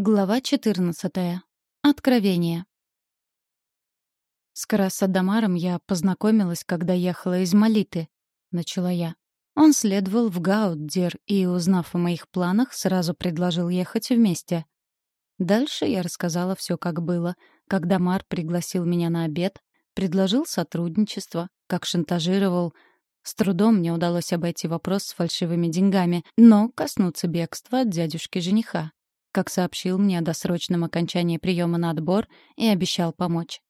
Глава 14. Откровение. С Карасадамаром я познакомилась, когда ехала из Малиты, — начала я. Он следовал в Гауддер и, узнав о моих планах, сразу предложил ехать вместе. Дальше я рассказала все, как было, когда Мар пригласил меня на обед, предложил сотрудничество, как шантажировал. С трудом мне удалось обойти вопрос с фальшивыми деньгами, но коснуться бегства от дядюшки-жениха, как сообщил мне о досрочном окончании приема на отбор и обещал помочь.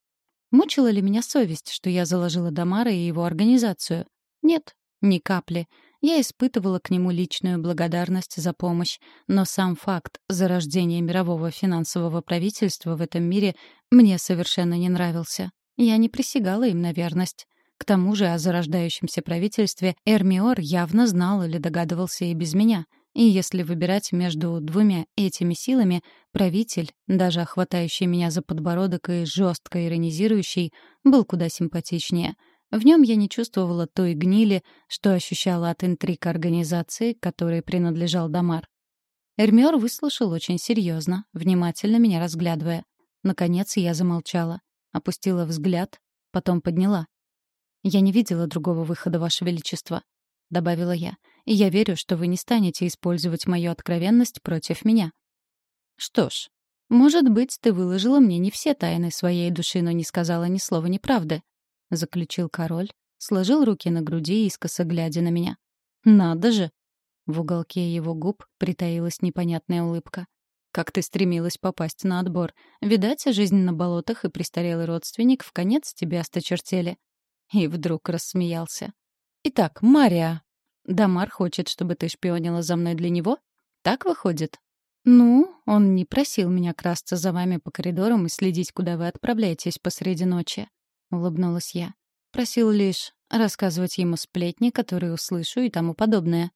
Мучила ли меня совесть, что я заложила Дамара и его организацию? Нет, ни капли. Я испытывала к нему личную благодарность за помощь, но сам факт зарождения мирового финансового правительства в этом мире мне совершенно не нравился. Я не присягала им на верность. К тому же о зарождающемся правительстве Эрмиор явно знал или догадывался и без меня — и если выбирать между двумя этими силами, правитель, даже охватающий меня за подбородок и жестко иронизирующий, был куда симпатичнее. В нем я не чувствовала той гнили, что ощущала от интриг организации, которой принадлежал Дамар. Эрмиор выслушал очень серьезно, внимательно меня разглядывая. Наконец я замолчала, опустила взгляд, потом подняла. «Я не видела другого выхода, Ваше Величество», — добавила я и я верю, что вы не станете использовать мою откровенность против меня. Что ж, может быть, ты выложила мне не все тайны своей души, но не сказала ни слова неправды, — заключил король, сложил руки на груди, искоса глядя на меня. «Надо же!» В уголке его губ притаилась непонятная улыбка. «Как ты стремилась попасть на отбор. Видать, жизнь на болотах и престарелый родственник в конец тебе осточертели». И вдруг рассмеялся. «Итак, Мария, Дамар хочет, чтобы ты шпионила за мной для него? Так выходит? Ну, он не просил меня красться за вами по коридорам и следить, куда вы отправляетесь посреди ночи. Улыбнулась я. Просил лишь рассказывать ему сплетни, которые услышу и тому подобное.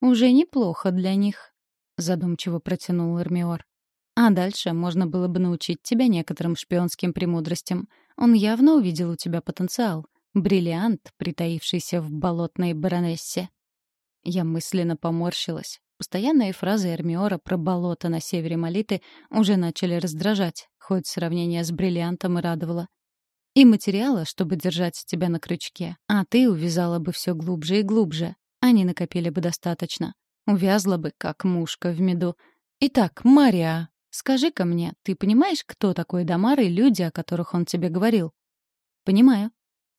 Уже неплохо для них, задумчиво протянул Эрмиор. А дальше можно было бы научить тебя некоторым шпионским премудростям. Он явно увидел у тебя потенциал. Бриллиант, притаившийся в болотной баронессе. Я мысленно поморщилась. Постоянные фразы Эрмиора про болото на севере Молиты уже начали раздражать, хоть сравнение с бриллиантом и радовало. И материала, чтобы держать тебя на крючке, а ты увязала бы все глубже и глубже. Они накопили бы достаточно. Увязла бы, как мушка в меду. Итак, Мария, скажи-ка мне, ты понимаешь, кто такой Дамар и люди, о которых он тебе говорил? Понимаю.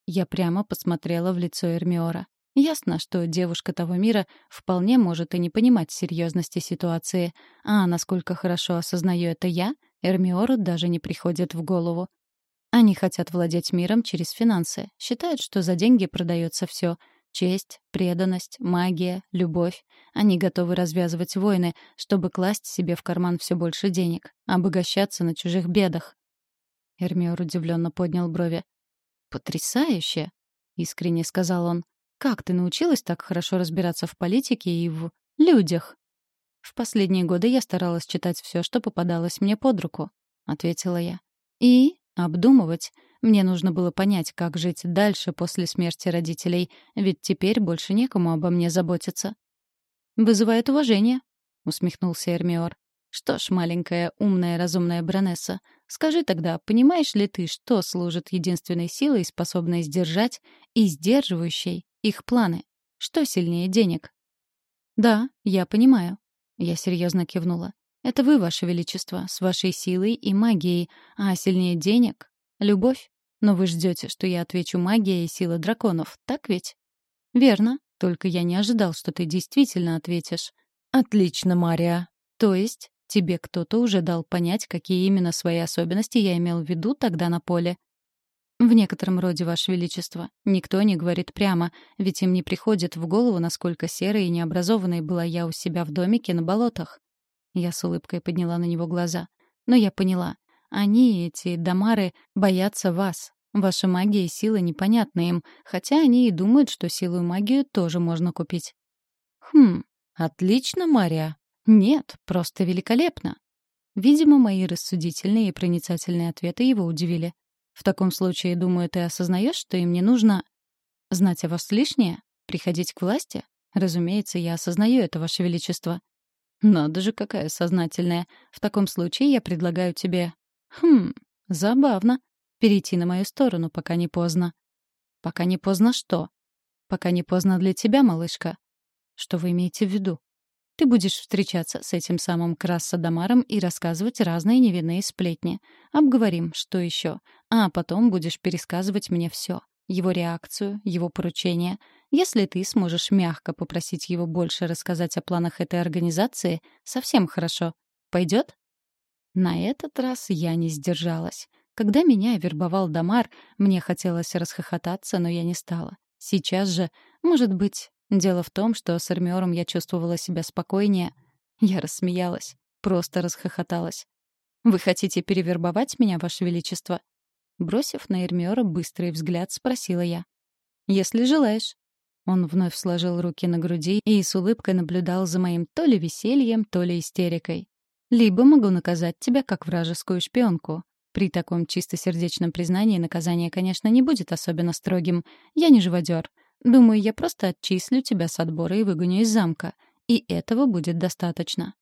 Я прямо посмотрела в лицо Эрмиора. Ясно, что девушка того мира вполне может и не понимать серьезности ситуации, а насколько хорошо осознаю это я, Эрмиору даже не приходит в голову. Они хотят владеть миром через финансы, считают, что за деньги продается все — честь, преданность, магия, любовь. Они готовы развязывать войны, чтобы класть себе в карман все больше денег, обогащаться на чужих бедах. Эрмиор удивленно поднял брови. «Потрясающе!» — искренне сказал он. «Как ты научилась так хорошо разбираться в политике и в людях?» «В последние годы я старалась читать все, что попадалось мне под руку», — ответила я. «И обдумывать. Мне нужно было понять, как жить дальше после смерти родителей, ведь теперь больше некому обо мне заботиться». «Вызывает уважение», — усмехнулся Эрмиор. «Что ж, маленькая, умная, разумная Бронесса, скажи тогда, понимаешь ли ты, что служит единственной силой, способной сдержать и сдерживающей их планы? Что сильнее денег?» «Да, я понимаю», — я серьезно кивнула. «Это вы, Ваше Величество, с вашей силой и магией, а сильнее денег — любовь. Но вы ждете, что я отвечу магия и сила драконов, так ведь?» «Верно, только я не ожидал, что ты действительно ответишь». «Отлично, Мария. То есть Тебе кто-то уже дал понять, какие именно свои особенности я имел в виду тогда на поле. В некотором роде, Ваше Величество, никто не говорит прямо, ведь им не приходит в голову, насколько серой и необразованной была я у себя в домике на болотах. Я с улыбкой подняла на него глаза. Но я поняла. Они, эти дамары, боятся вас. Ваша магия и сила непонятны им, хотя они и думают, что силу и магию тоже можно купить. Хм, отлично, Мария. Нет, просто великолепно. Видимо, мои рассудительные и проницательные ответы его удивили. В таком случае, думаю, ты осознаешь, что им не нужно знать о вас лишнее, приходить к власти? Разумеется, я осознаю это, Ваше Величество. Надо же, какая сознательная. В таком случае я предлагаю тебе... Хм, забавно. Перейти на мою сторону, пока не поздно. Пока не поздно что? Пока не поздно для тебя, малышка. Что вы имеете в виду? Ты будешь встречаться с этим самым Крассадамаром и рассказывать разные невинные сплетни. Обговорим, что еще. А потом будешь пересказывать мне все. Его реакцию, его поручения. Если ты сможешь мягко попросить его больше рассказать о планах этой организации, совсем хорошо. Пойдет? На этот раз я не сдержалась. Когда меня вербовал Дамар, мне хотелось расхохотаться, но я не стала. Сейчас же, может быть, Дело в том, что с армиором я чувствовала себя спокойнее. Я рассмеялась, просто расхохоталась. «Вы хотите перевербовать меня, Ваше Величество?» Бросив на Эрмиора быстрый взгляд, спросила я. «Если желаешь». Он вновь сложил руки на груди и с улыбкой наблюдал за моим то ли весельем, то ли истерикой. «Либо могу наказать тебя как вражескую шпионку. При таком чистосердечном признании наказание, конечно, не будет особенно строгим. Я не живодер. Думаю, я просто отчислю тебя с отбора и выгоню из замка. И этого будет достаточно.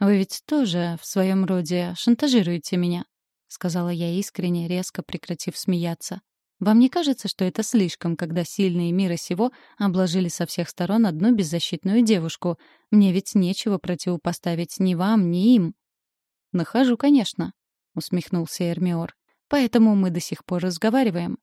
Вы ведь тоже в своем роде шантажируете меня, сказала я искренне, резко прекратив смеяться. Вам не кажется, что это слишком, когда сильные мира сего обложили со всех сторон одну беззащитную девушку? Мне ведь нечего противопоставить ни вам, ни им. Нахожу, конечно, усмехнулся Эрмиор. Поэтому мы до сих пор разговариваем.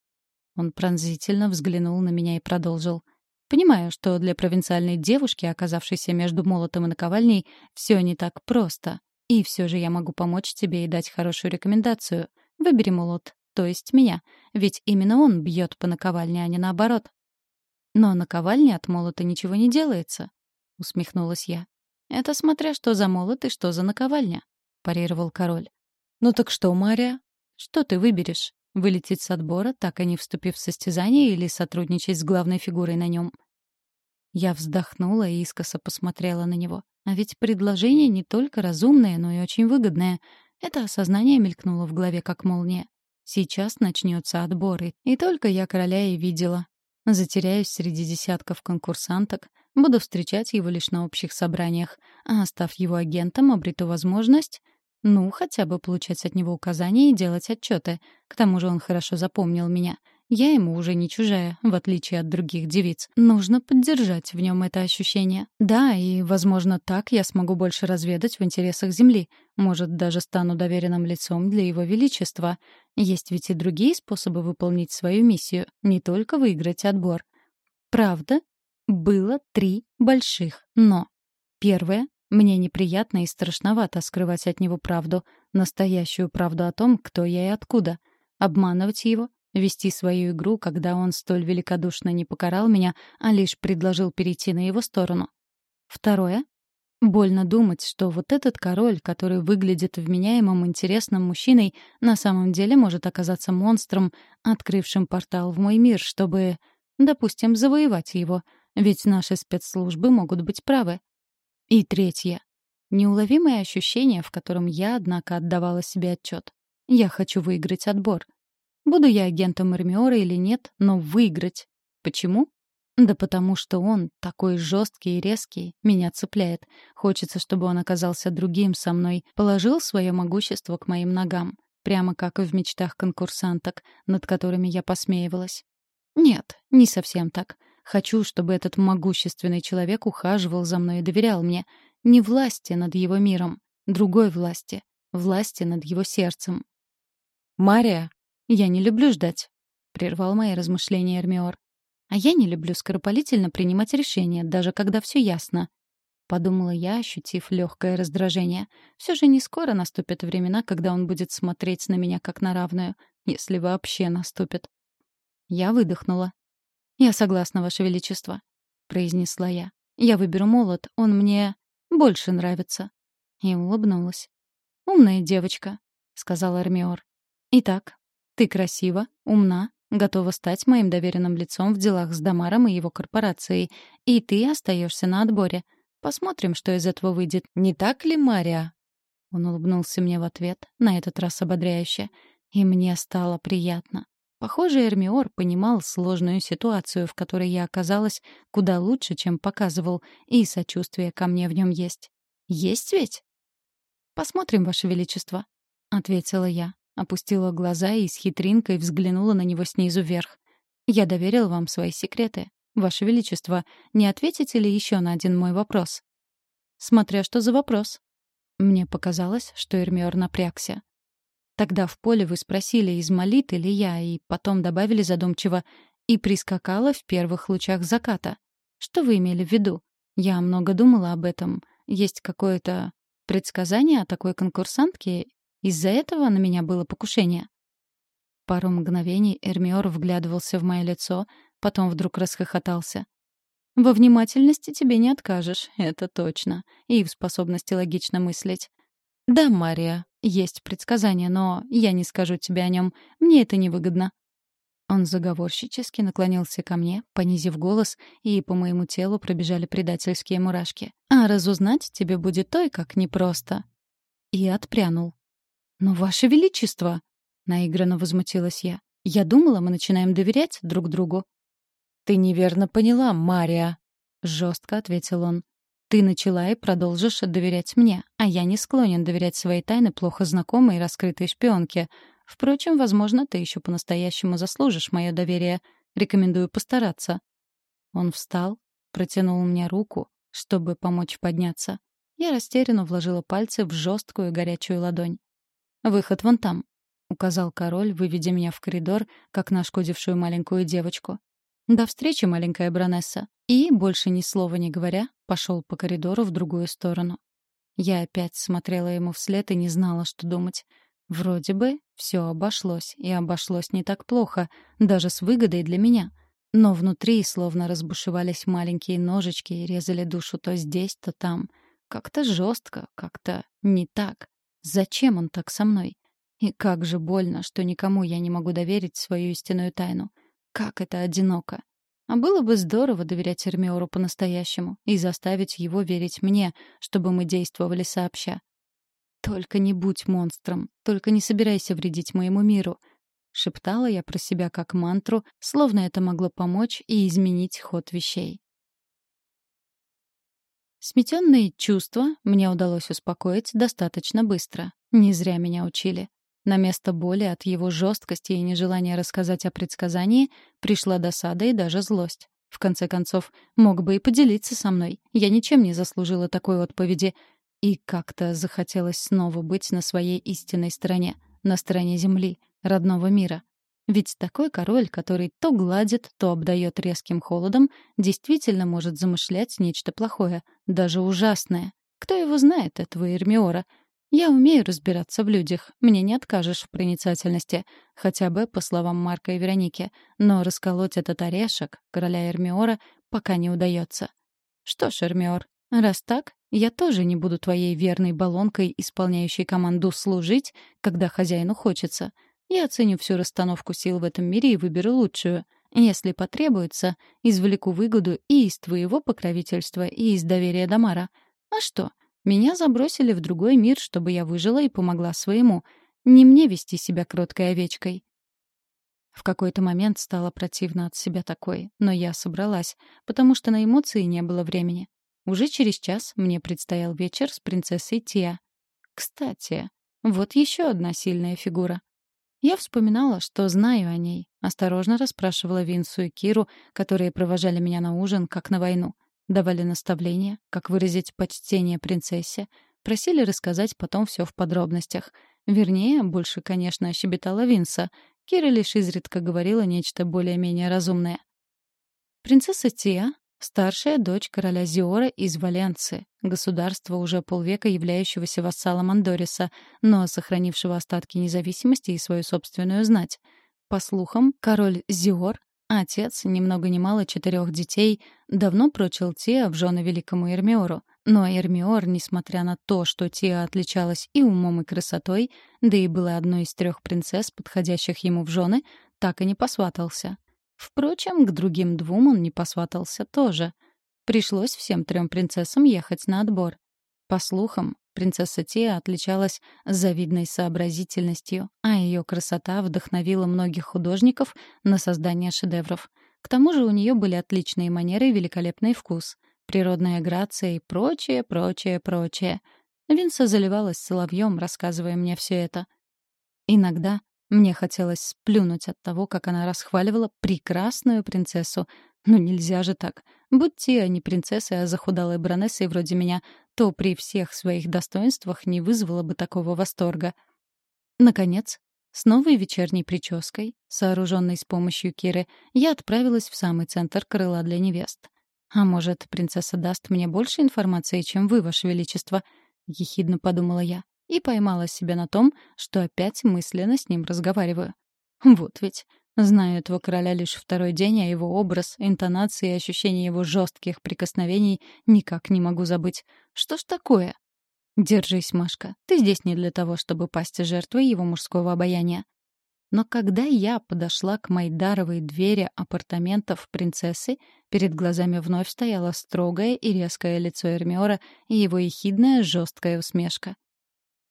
Он пронзительно взглянул на меня и продолжил. «Понимаю, что для провинциальной девушки, оказавшейся между молотом и наковальней, все не так просто. И все же я могу помочь тебе и дать хорошую рекомендацию. Выбери молот, то есть меня. Ведь именно он бьет по наковальне, а не наоборот». «Но наковальне от молота ничего не делается», — усмехнулась я. «Это смотря что за молот и что за наковальня», — парировал король. «Ну так что, Мария? Что ты выберешь?» Вылететь с отбора, так и не вступив в состязание, или сотрудничать с главной фигурой на нем? Я вздохнула и искоса посмотрела на него. А ведь предложение не только разумное, но и очень выгодное. Это осознание мелькнуло в голове как молния. Сейчас начнется отбор, и только я короля и видела. Затеряюсь среди десятков конкурсанток, буду встречать его лишь на общих собраниях, а став его агентом, обрету возможность ну, хотя бы получать от него указания и делать отчеты. К тому же он хорошо запомнил меня. Я ему уже не чужая, в отличие от других девиц. Нужно поддержать в нем это ощущение. Да, и, возможно, так я смогу больше разведать в интересах Земли. Может, даже стану доверенным лицом для его величества. Есть ведь и другие способы выполнить свою миссию, не только выиграть отбор. Правда, было три больших «но». Первое мне неприятно и страшновато скрывать от него правду, настоящую правду о том, кто я и откуда. Обманывать его, вести свою игру, когда он столь великодушно не покарал меня, а лишь предложил перейти на его сторону. Второе. Больно думать, что вот этот король, который выглядит вменяемым интересным мужчиной, на самом деле может оказаться монстром, открывшим портал в мой мир, чтобы, допустим, завоевать его. Ведь наши спецслужбы могут быть правы. И третье. Неуловимое ощущение, в котором я, однако, отдавала себе отчет. Я хочу выиграть отбор. Буду я агентом Эрмиора или нет, но выиграть. Почему? Да потому что он, такой жесткий и резкий, меня цепляет. Хочется, чтобы он оказался другим со мной, положил свое могущество к моим ногам, прямо как и в мечтах конкурсанток, над которыми я посмеивалась. Нет, не совсем так. Хочу, чтобы этот могущественный человек ухаживал за мной и доверял мне. Не власти над его миром, другой власти. Власти над его сердцем. «Мария, я не люблю ждать», — прервал мои размышления Эрмиор. «А я не люблю скоропалительно принимать решения, даже когда все ясно», — подумала я, ощутив легкое раздражение. Все же не скоро наступят времена, когда он будет смотреть на меня как на равную, если вообще наступит. Я выдохнула. «Я согласна, Ваше Величество», — произнесла я. «Я выберу молот, он мне больше нравится». И улыбнулась. «Умная девочка», — сказал Армиор. «Итак, ты красива, умна, готова стать моим доверенным лицом в делах с Дамаром и его корпорацией, и ты остаешься на отборе. Посмотрим, что из этого выйдет. Не так ли, Мария?» Он улыбнулся мне в ответ, на этот раз ободряюще, и мне стало приятно. Похоже, Эрмиор понимал сложную ситуацию, в которой я оказалась куда лучше, чем показывал, и сочувствие ко мне в нем есть. Есть ведь?» «Посмотрим, Ваше Величество», — ответила я. Опустила глаза и с хитринкой взглянула на него снизу вверх. «Я доверил вам свои секреты. Ваше Величество, не ответите ли еще на один мой вопрос?» «Смотря что за вопрос». Мне показалось, что Эрмиор напрягся. «Тогда в поле вы спросили, измолит ли я, и потом добавили задумчиво, и прискакала в первых лучах заката. Что вы имели в виду? Я много думала об этом. Есть какое-то предсказание о такой конкурсантке? Из-за этого на меня было покушение?» Пару мгновений Эрмиор вглядывался в мое лицо, потом вдруг расхохотался. «Во внимательности тебе не откажешь, это точно, и в способности логично мыслить. Да, Мария, есть предсказание, но я не скажу тебе о нем, мне это невыгодно». Он заговорщически наклонился ко мне, понизив голос, и по моему телу пробежали предательские мурашки. «А разузнать тебе будет той, как непросто». И отпрянул. «Но, Ваше Величество!» — наигранно возмутилась я. «Я думала, мы начинаем доверять друг другу». «Ты неверно поняла, Мария», — жестко ответил он. «Ты начала и продолжишь доверять мне, а я не склонен доверять свои тайны плохо знакомой и раскрытой шпионке. Впрочем, возможно, ты еще по-настоящему заслужишь мое доверие. Рекомендую постараться». Он встал, протянул мне руку, чтобы помочь подняться. Я растерянно вложила пальцы в жесткую горячую ладонь. «Выход вон там», — указал король, выведя меня в коридор, как нашкодившую маленькую девочку. «До встречи, маленькая Бронесса!» И, больше ни слова не говоря, пошел по коридору в другую сторону. Я опять смотрела ему вслед и не знала, что думать. Вроде бы все обошлось, и обошлось не так плохо, даже с выгодой для меня. Но внутри словно разбушевались маленькие ножички и резали душу то здесь, то там. Как-то жестко, как-то не так. Зачем он так со мной? И как же больно, что никому я не могу доверить свою истинную тайну. Как это одиноко. А было бы здорово доверять Эрмиору по-настоящему и заставить его верить мне, чтобы мы действовали сообща. «Только не будь монстром, только не собирайся вредить моему миру», — шептала я про себя как мантру, словно это могло помочь и изменить ход вещей. Сметенные чувства мне удалось успокоить достаточно быстро. Не зря меня учили. На место боли от его жесткости и нежелания рассказать о предсказании пришла досада и даже злость. В конце концов, мог бы и поделиться со мной. Я ничем не заслужила такой отповеди. И как-то захотелось снова быть на своей истинной стороне, на стороне Земли, родного мира. Ведь такой король, который то гладит, то обдает резким холодом, действительно может замышлять нечто плохое, даже ужасное. Кто его знает, этого Эрмиора? Я умею разбираться в людях, мне не откажешь в проницательности, хотя бы по словам Марка и Вероники, но расколоть этот орешек, короля Эрмиора, пока не удается. Что ж, Эрмиор, раз так, я тоже не буду твоей верной баллонкой, исполняющей команду служить, когда хозяину хочется. Я оценю всю расстановку сил в этом мире и выберу лучшую. Если потребуется, извлеку выгоду и из твоего покровительства, и из доверия Дамара. А что, меня забросили в другой мир, чтобы я выжила и помогла своему. Не мне вести себя кроткой овечкой. В какой-то момент стало противно от себя такой, но я собралась, потому что на эмоции не было времени. Уже через час мне предстоял вечер с принцессой Тия. Кстати, вот еще одна сильная фигура. Я вспоминала, что знаю о ней. Осторожно расспрашивала Винсу и Киру, которые провожали меня на ужин, как на войну давали наставления, как выразить почтение принцессе, просили рассказать потом все в подробностях. Вернее, больше, конечно, щебетала Винса. Кира лишь изредка говорила нечто более-менее разумное. Принцесса Тия — старшая дочь короля Зиора из Валенции, государства, уже полвека являющегося вассалом Андориса, но сохранившего остатки независимости и свою собственную знать. По слухам, король Зиор Отец, ни много ни мало четырех детей, давно прочил Тиа в жены великому Эрмиору. Но Эрмиор, несмотря на то, что Тиа отличалась и умом, и красотой, да и была одной из трех принцесс, подходящих ему в жены, так и не посватался. Впрочем, к другим двум он не посватался тоже. Пришлось всем трем принцессам ехать на отбор. По слухам, Принцесса Тия отличалась завидной сообразительностью, а ее красота вдохновила многих художников на создание шедевров. К тому же у нее были отличные манеры и великолепный вкус. природная грация и прочее, прочее, прочее. Винса заливалась соловьем, рассказывая мне все это. Иногда мне хотелось сплюнуть от того, как она расхваливала прекрасную принцессу. Ну нельзя же так. Будьте они принцессы, а захудалой баронессой вроде меня, то при всех своих достоинствах не вызвало бы такого восторга. Наконец, с новой вечерней прической, сооруженной с помощью Киры, я отправилась в самый центр крыла для невест. «А может, принцесса даст мне больше информации, чем вы, ваше величество?» — ехидно подумала я и поймала себя на том, что опять мысленно с ним разговариваю. Вот ведь. Знаю этого короля лишь второй день, а его образ, интонации и ощущение его жестких прикосновений никак не могу забыть. Что ж такое? Держись, Машка. Ты здесь не для того, чтобы пасть жертвой его мужского обаяния. Но когда я подошла к Майдаровой двери апартаментов принцессы, перед глазами вновь стояло строгое и резкое лицо Эрмиора и его ехидная жесткая усмешка.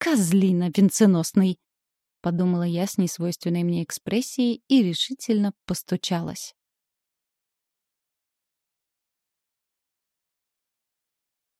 «Козлина венценосный!» — подумала я с несвойственной мне экспрессией и решительно постучалась.